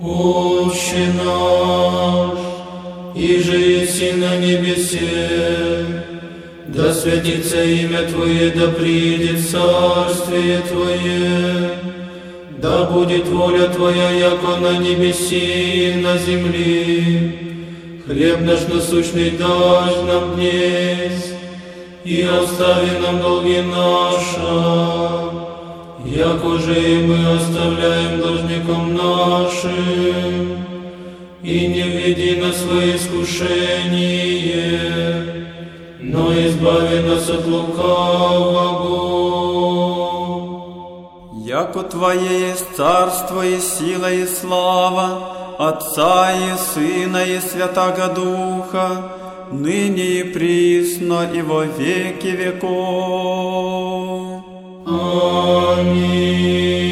Отче наш, и же еси на небесе, да святится имя Твое, да приедет царствие Твое, да будет воля Твоя, яко на небеси и на земле. Хлеб наш насущный дашь нам днесь, и остави нам долги наши, яко же и мы оставляем должником нашим, и не введи нас свои искушение, но избави нас от лукавого. Яко Твое есть царство и сила и слава, Отца и Сына и Святаго Духа, ныне и присно и во веки веков. Deus.